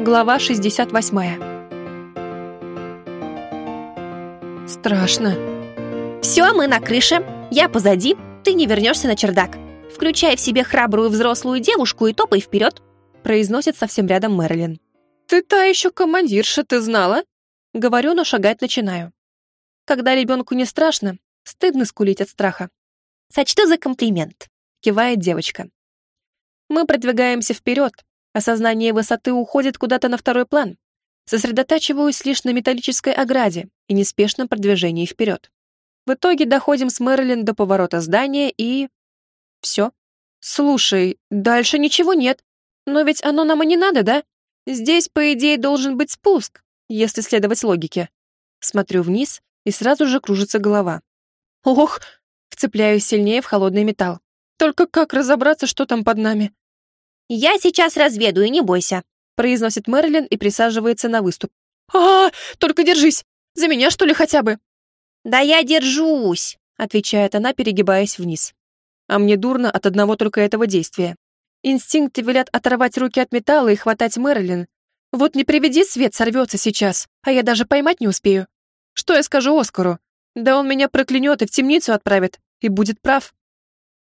Глава 68. Страшно. Все, мы на крыше. Я позади, ты не вернешься на чердак. Включай в себе храбрую взрослую девушку и топай вперед, произносит совсем рядом Мэрилин. Ты та еще командирша, ты знала? Говорю, но шагать начинаю. Когда ребенку не страшно, стыдно скулить от страха. Сочту за комплимент, кивает девочка. Мы продвигаемся вперед, Осознание высоты уходит куда-то на второй план. Сосредотачиваюсь лишь на металлической ограде и неспешном продвижении вперед. В итоге доходим с Мэрилин до поворота здания и... Все. Слушай, дальше ничего нет. Но ведь оно нам и не надо, да? Здесь, по идее, должен быть спуск, если следовать логике. Смотрю вниз, и сразу же кружится голова. Ох! Вцепляюсь сильнее в холодный металл. Только как разобраться, что там под нами? «Я сейчас разведаю, не бойся», произносит Мэрилин и присаживается на выступ. а, -а, -а Только держись! За меня, что ли, хотя бы?» «Да я держусь», отвечает она, перегибаясь вниз. А мне дурно от одного только этого действия. Инстинкты велят оторвать руки от металла и хватать Мэрилин. Вот не приведи, свет сорвется сейчас, а я даже поймать не успею. Что я скажу Оскару? Да он меня проклянет и в темницу отправит, и будет прав.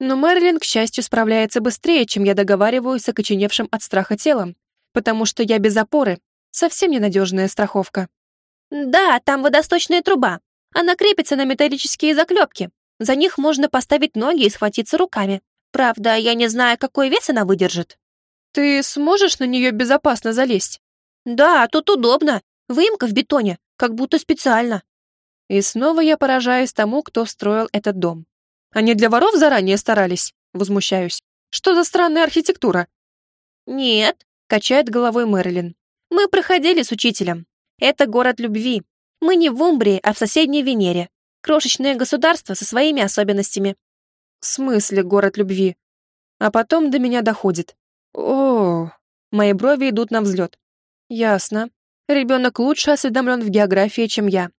Но Мэрилин, к счастью, справляется быстрее, чем я договариваюсь с окоченевшим от страха телом, потому что я без опоры, совсем ненадежная страховка. «Да, там водосточная труба. Она крепится на металлические заклепки. За них можно поставить ноги и схватиться руками. Правда, я не знаю, какой вес она выдержит». «Ты сможешь на нее безопасно залезть?» «Да, тут удобно. Выемка в бетоне, как будто специально». И снова я поражаюсь тому, кто строил этот дом. Они для воров заранее старались? Возмущаюсь. Что за странная архитектура? Нет, качает головой Мэрилин. Мы проходили с учителем. Это город любви. Мы не в Умбрии, а в соседней Венере. Крошечное государство со своими особенностями. В смысле город любви? А потом до меня доходит. О, мои брови идут на взлет. Ясно. Ребенок лучше осведомлен в географии, чем я.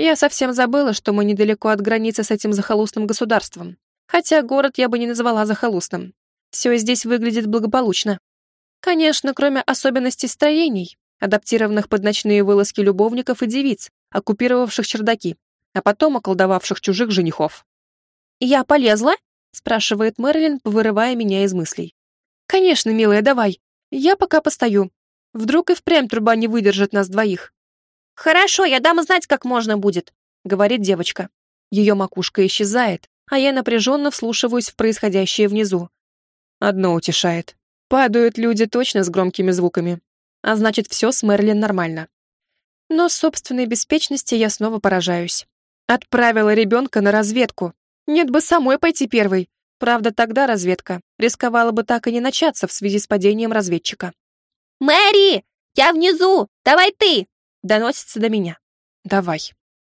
Я совсем забыла, что мы недалеко от границы с этим захолустным государством. Хотя город я бы не назвала захолустным. Все здесь выглядит благополучно. Конечно, кроме особенностей строений, адаптированных под ночные вылазки любовников и девиц, оккупировавших чердаки, а потом околдовавших чужих женихов. «Я полезла?» — спрашивает Мэрилин, вырывая меня из мыслей. «Конечно, милая, давай. Я пока постою. Вдруг и впрямь труба не выдержит нас двоих. «Хорошо, я дам знать, как можно будет», — говорит девочка. Ее макушка исчезает, а я напряженно вслушиваюсь в происходящее внизу. Одно утешает. Падают люди точно с громкими звуками. А значит, все с Мерлин нормально. Но собственной беспечности я снова поражаюсь. Отправила ребенка на разведку. Нет бы самой пойти первой. Правда, тогда разведка рисковала бы так и не начаться в связи с падением разведчика. «Мэри! Я внизу! Давай ты!» Доносится до меня. Давай.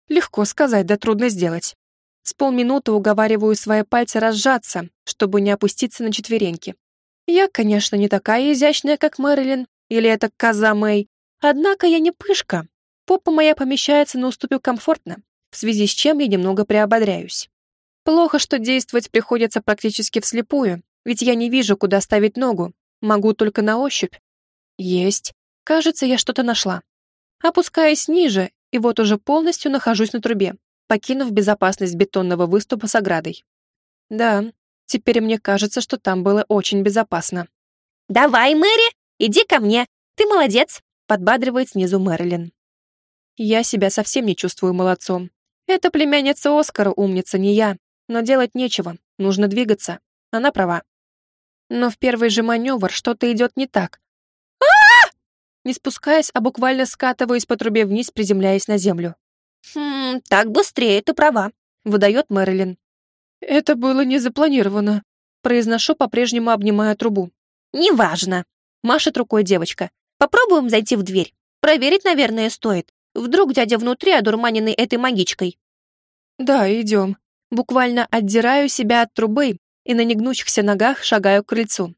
Легко сказать, да трудно сделать. С полминуты уговариваю свои пальцы разжаться, чтобы не опуститься на четвереньки. Я, конечно, не такая изящная, как Мэрилин, или это коза Мэй, однако я не пышка. Попа моя помещается на уступе комфортно, в связи с чем я немного приободряюсь. Плохо, что действовать приходится практически вслепую, ведь я не вижу, куда ставить ногу, могу только на ощупь. Есть. Кажется, я что-то нашла. Опускаясь ниже, и вот уже полностью нахожусь на трубе, покинув безопасность бетонного выступа с оградой. Да, теперь мне кажется, что там было очень безопасно. «Давай, Мэри, иди ко мне, ты молодец», подбадривает снизу Мэрилин. Я себя совсем не чувствую молодцом. Это племянница Оскара умница, не я. Но делать нечего, нужно двигаться. Она права. Но в первый же маневр что-то идет не так, не спускаясь, а буквально скатываясь по трубе вниз, приземляясь на землю. «Хм, так быстрее, ты права», — выдает Мэрилин. «Это было не запланировано», — произношу, по-прежнему обнимая трубу. «Неважно», — машет рукой девочка. «Попробуем зайти в дверь. Проверить, наверное, стоит. Вдруг дядя внутри, одурманенный этой магичкой». «Да, идем». Буквально отдираю себя от трубы и на негнущихся ногах шагаю к крыльцу.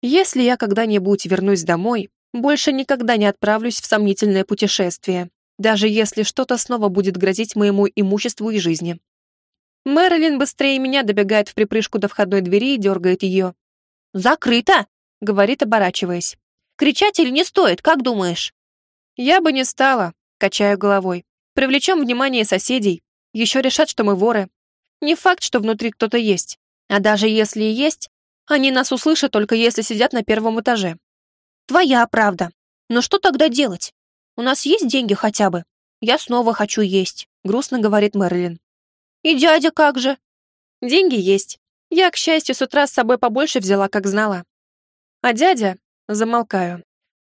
Если я когда-нибудь вернусь домой, больше никогда не отправлюсь в сомнительное путешествие, даже если что-то снова будет грозить моему имуществу и жизни. Мэрилин быстрее меня добегает в припрыжку до входной двери и дергает ее. «Закрыто!» — говорит, оборачиваясь. Кричать или не стоит, как думаешь?» «Я бы не стала», — качаю головой. «Привлечем внимание соседей. Еще решат, что мы воры. Не факт, что внутри кто-то есть. А даже если и есть, они нас услышат только если сидят на первом этаже». «Твоя правда. Но что тогда делать? У нас есть деньги хотя бы? Я снова хочу есть», — грустно говорит Мэрилин. «И дядя как же?» «Деньги есть. Я, к счастью, с утра с собой побольше взяла, как знала. А дядя... Замолкаю.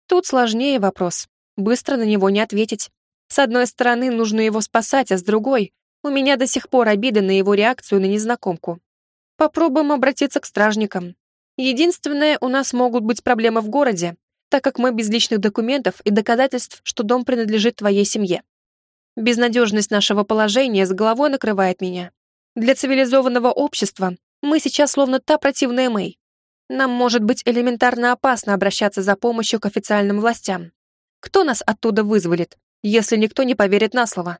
Тут сложнее вопрос. Быстро на него не ответить. С одной стороны, нужно его спасать, а с другой... У меня до сих пор обида на его реакцию на незнакомку. Попробуем обратиться к стражникам. Единственное, у нас могут быть проблемы в городе, так как мы без личных документов и доказательств, что дом принадлежит твоей семье. Безнадежность нашего положения с головой накрывает меня. Для цивилизованного общества мы сейчас словно та противная Мэй. Нам может быть элементарно опасно обращаться за помощью к официальным властям. Кто нас оттуда вызволит, если никто не поверит на слово?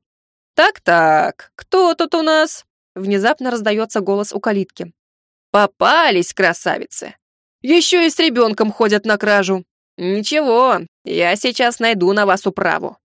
«Так-так, кто тут у нас?» Внезапно раздается голос у калитки. «Попались, красавицы! Еще и с ребенком ходят на кражу. Ничего, я сейчас найду на вас управу».